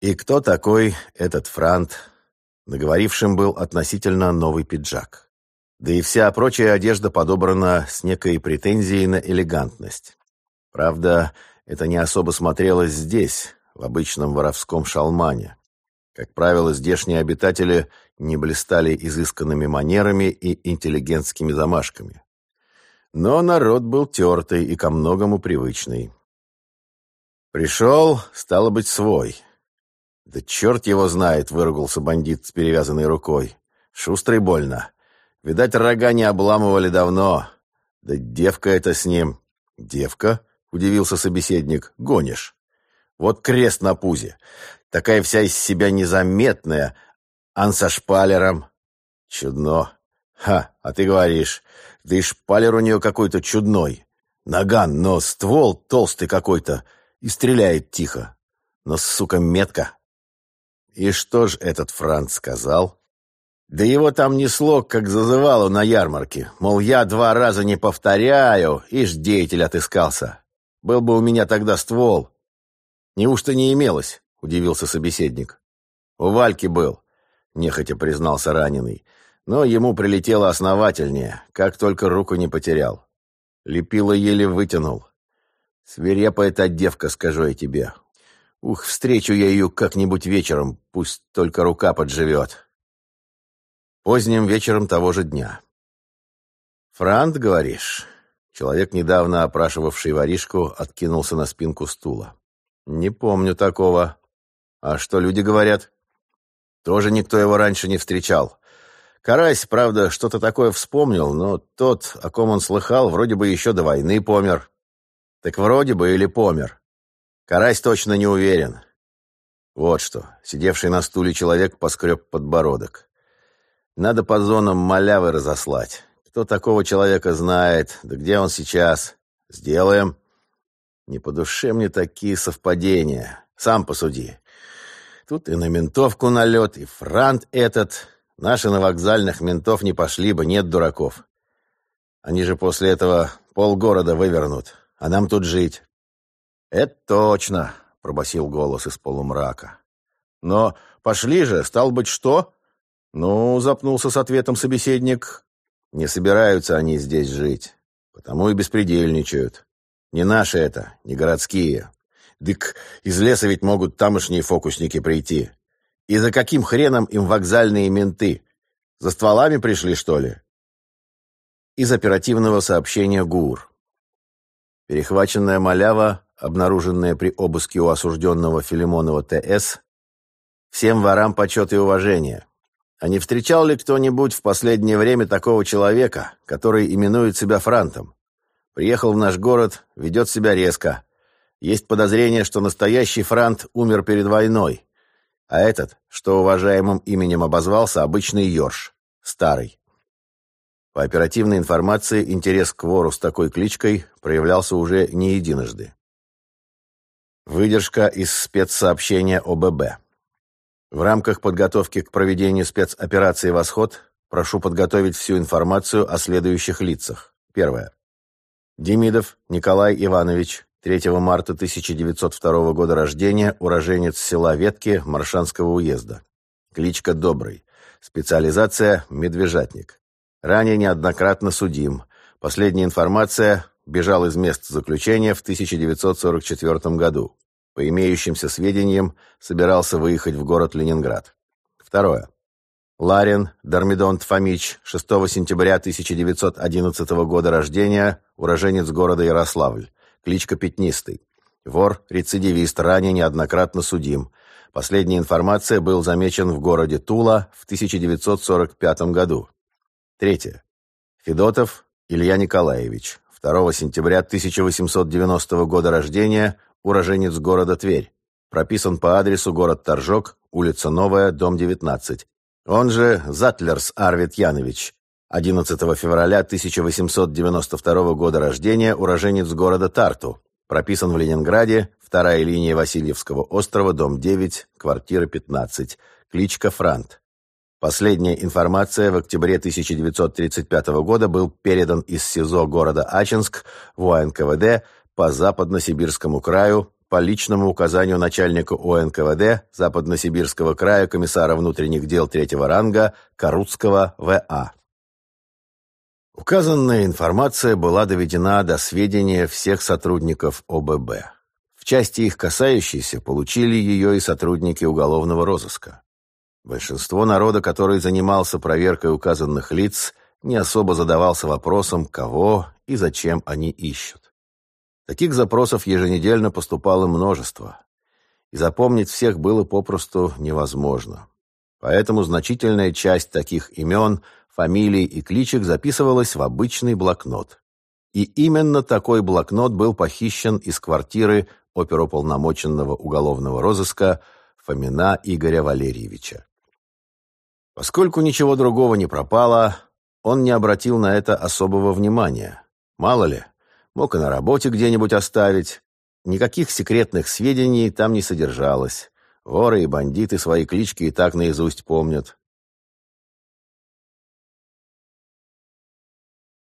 И кто такой этот Франт? Наговорившим был относительно новый пиджак. Да и вся прочая одежда подобрана с некой претензией на элегантность. Правда, это не особо смотрелось здесь, в обычном воровском шалмане. Как правило, здешние обитатели не блистали изысканными манерами и интеллигентскими замашками. Но народ был тертый и ко многому привычный. Пришел, стало быть, свой. Да черт его знает, выругался бандит с перевязанной рукой. Шустрый больно. Видать, рога не обламывали давно. Да девка это с ним. Девка? Удивился собеседник. Гонишь. Вот крест на пузе. Такая вся из себя незаметная, ан со шпалером. Чудно. Ха, а ты говоришь. Да и шпалер у нее какой-то чудной. Наган, но ствол толстый какой-то и стреляет тихо. Но, сука, метка. И что ж этот Франц сказал? Да его там несло, как зазывало на ярмарке. Мол, я два раза не повторяю, ишь деятель отыскался. Был бы у меня тогда ствол. Неужто не имелось? Удивился собеседник. У Вальки был, нехотя признался раненый. Но ему прилетело основательнее, как только руку не потерял. Лепило еле вытянул. Свирепая та девка, скажу я тебе. Ух, встречу я ее как-нибудь вечером, пусть только рука подживет. Поздним вечером того же дня. «Франт, говоришь?» Человек, недавно опрашивавший воришку, откинулся на спинку стула. «Не помню такого. А что люди говорят?» «Тоже никто его раньше не встречал. Карась, правда, что-то такое вспомнил, но тот, о ком он слыхал, вроде бы еще до войны помер. Так вроде бы или помер. Карась точно не уверен. Вот что. Сидевший на стуле человек поскреб подбородок. Надо по зонам малявы разослать. Кто такого человека знает? Да где он сейчас? Сделаем. Не по душе мне такие совпадения. Сам посуди. Тут и на ментовку налет, и франт этот. Наши на вокзальных ментов не пошли бы, нет дураков. Они же после этого полгорода вывернут а нам тут жить». «Это точно», — пробасил голос из полумрака. «Но пошли же, стал быть, что?» «Ну», — запнулся с ответом собеседник, — «не собираются они здесь жить, потому и беспредельничают. Не наши это, не городские. Дык, из леса ведь могут тамошние фокусники прийти. И за каким хреном им вокзальные менты? За стволами пришли, что ли?» Из оперативного сообщения ГУР. Перехваченная малява, обнаруженная при обыске у осужденного Филимонова Т.С., всем ворам почет и уважение. А не встречал ли кто-нибудь в последнее время такого человека, который именует себя Франтом? Приехал в наш город, ведет себя резко. Есть подозрение, что настоящий Франт умер перед войной, а этот, что уважаемым именем обозвался, обычный Йорш, старый. По оперативной информации, интерес к вору с такой кличкой проявлялся уже не единожды. Выдержка из спецсообщения ОББ. В рамках подготовки к проведению спецоперации «Восход» прошу подготовить всю информацию о следующих лицах. Первое. Демидов Николай Иванович, 3 марта 1902 года рождения, уроженец села Ветки Маршанского уезда. Кличка Добрый. Специализация «Медвежатник». Ранее неоднократно судим. Последняя информация бежал из мест заключения в 1944 году. По имеющимся сведениям, собирался выехать в город Ленинград. Второе. Ларин Дармидонт Фомич, 6 сентября 1911 года рождения, уроженец города Ярославль, кличка Пятнистый. Вор, рецидивист, ранее неоднократно судим. Последняя информация был замечен в городе Тула в 1945 году. Третье. Федотов Илья Николаевич. 2 сентября 1890 года рождения, уроженец города Тверь. Прописан по адресу город Торжок, улица Новая, дом 19. Он же Затлерс Арвид Янович. 11 февраля 1892 года рождения, уроженец города Тарту. Прописан в Ленинграде, вторая линия Васильевского острова, дом 9, квартира 15. Кличка Франт. Последняя информация в октябре 1935 года был передан из СИЗО города Ачинск в УНКВД по Западно-Сибирскому краю по личному указанию начальника ОНКВД Западносибирского края комиссара внутренних дел третьего ранга Карутского В.А. Указанная информация была доведена до сведения всех сотрудников ОББ. В части их касающейся получили ее и сотрудники уголовного розыска. Большинство народа, который занимался проверкой указанных лиц, не особо задавался вопросом, кого и зачем они ищут. Таких запросов еженедельно поступало множество, и запомнить всех было попросту невозможно. Поэтому значительная часть таких имен, фамилий и кличек записывалась в обычный блокнот. И именно такой блокнот был похищен из квартиры оперуполномоченного уголовного розыска Фомина Игоря Валерьевича. Поскольку ничего другого не пропало, он не обратил на это особого внимания. Мало ли, мог и на работе где-нибудь оставить. Никаких секретных сведений там не содержалось. Воры и бандиты свои клички и так наизусть помнят.